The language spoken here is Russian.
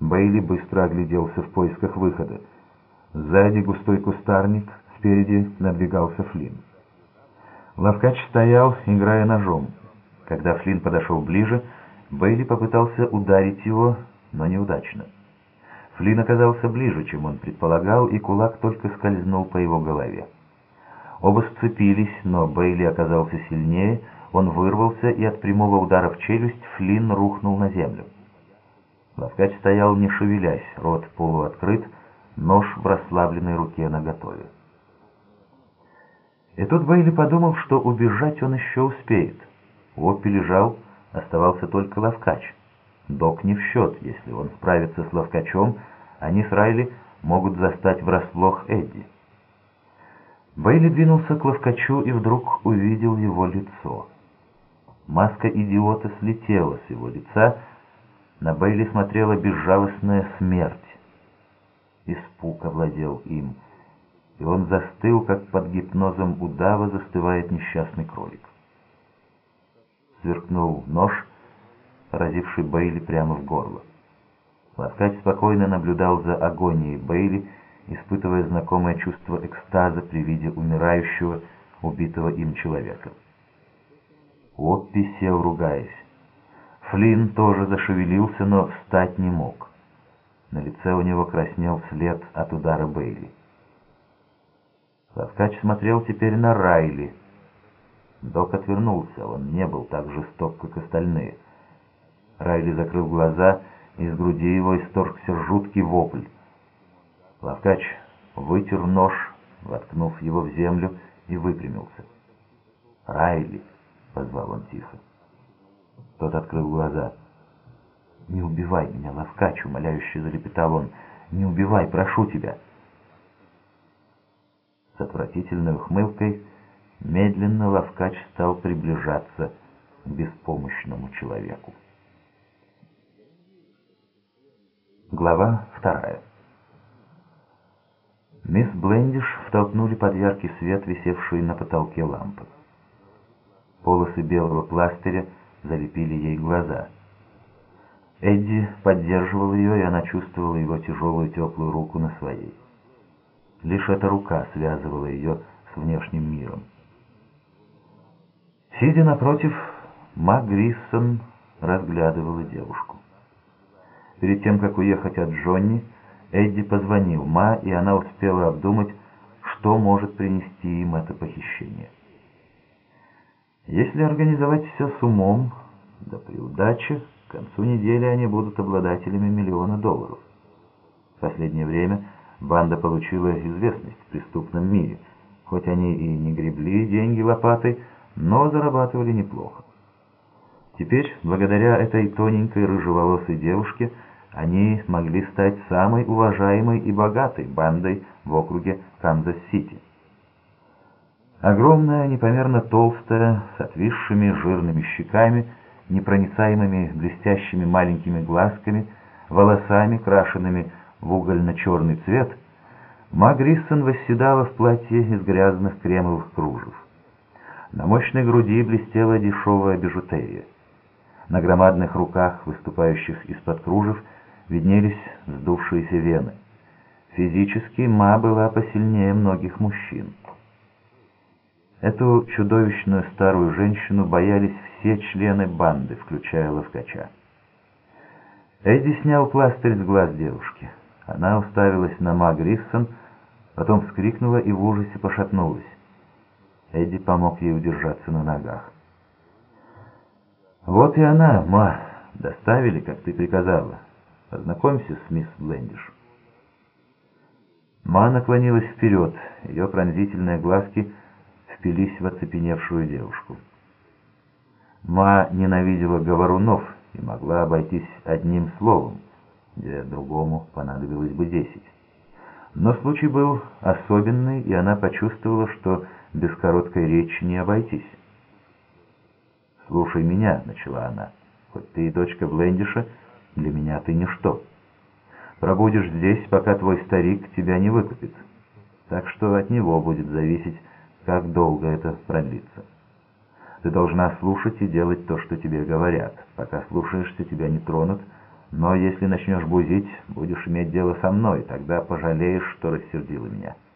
Бейли быстро огляделся в поисках выхода. Сзади густой кустарник, спереди надвигался Флинн. Лавкач стоял, играя ножом. Когда Флинн подошел ближе, Бейли попытался ударить его, но неудачно. Флинн оказался ближе, чем он предполагал, и кулак только скользнул по его голове. Оба сцепились, но Бейли оказался сильнее, он вырвался, и от прямого удара в челюсть Флинн рухнул на землю. Лавкач стоял не шевелясь, рот полуоткрыт, нож в расслабленной руке наготове. И тут Бейли подумал, что убежать он еще успеет. Оппи лежал, оставался только Лавкач. Док не в счет, если он справится с Лавкачом, они с Райли могут застать врасплох Эдди. Бейли двинулся к Лавкачу и вдруг увидел его лицо. Маска идиота слетела с его лица, на Бейли смотрела безжалостная смерть. Испуг овладел им, и он застыл, как под гипнозом удава застывает несчастный кролик. Сверкнул нож, разивший Бейли прямо в горло. Ласкач спокойно наблюдал за агонией Бейли, испытывая знакомое чувство экстаза при виде умирающего, убитого им человека. Оппи сел, ругаясь. Флинн тоже зашевелился, но встать не мог. На лице у него краснел след от удара Бейли. Ласкач смотрел теперь на Райли. Док отвернулся, он не был так жесток, как остальные. Райли закрыл глаза, и из груди его исторгся жуткий вопль. Лавкач вытер нож, воткнув его в землю, и выпрямился. «Райли!» — позвал он тихо. Тот открыл глаза. «Не убивай меня, Лавкач!» — умоляюще залепетал он. «Не убивай, прошу тебя!» С отвратительной ухмылкой медленно Лавкач стал приближаться к беспомощному человеку. Глава вторая. Мисс Блендиш втолкнули под яркий свет, висевший на потолке лампы. Полосы белого пластыря залепили ей глаза. Эдди поддерживал ее, и она чувствовала его тяжелую теплую руку на своей. Лишь эта рука связывала ее с внешним миром. Сидя напротив, Мак Гриссон разглядывала девушку. Перед тем, как уехать от Джонни, Эдди позвонил Ма, и она успела обдумать, что может принести им это похищение. Если организовать все с умом, да при удаче, к концу недели они будут обладателями миллиона долларов. В последнее время банда получила известность в преступном мире. Хоть они и не гребли деньги лопатой, но зарабатывали неплохо. Теперь, благодаря этой тоненькой рыжеволосой девушке, они смогли стать самой уважаемой и богатой бандой в округе Канзас-Сити. Огромная, непомерно толстая, с отвисшими жирными щеками, непроницаемыми блестящими маленькими глазками, волосами, крашенными в угольно-черный цвет, Ма Гриссон восседала в платье из грязных кремовых кружев. На мощной груди блестела дешевая бижутерия. На громадных руках, выступающих из-под кружев, виднелись сдувшиеся вены. Физически Ма была посильнее многих мужчин. Эту чудовищную старую женщину боялись все члены банды, включая Ловкача. Эдди снял пластырь с глаз девушки. Она уставилась на Ма Гриссон, потом вскрикнула и в ужасе пошатнулась. Эдди помог ей удержаться на ногах. «Вот и она, Ма, доставили, как ты приказала. Познакомься с мисс Блендиш». Ма наклонилась вперед, ее пронзительные глазки впились в оцепеневшую девушку. Ма ненавидела говорунов и могла обойтись одним словом, где другому понадобилось бы десять. Но случай был особенный, и она почувствовала, что без короткой речи не обойтись. «Слушай меня», — начала она, — «хоть ты и дочка Блендиша, для меня ты ничто. Пробудешь здесь, пока твой старик тебя не выкупит. Так что от него будет зависеть, как долго это продлится. Ты должна слушать и делать то, что тебе говорят. Пока слушаешься, тебя не тронут, Но если начнешь бузить, будешь иметь дело со мной, тогда пожалеешь, что рассердила меня».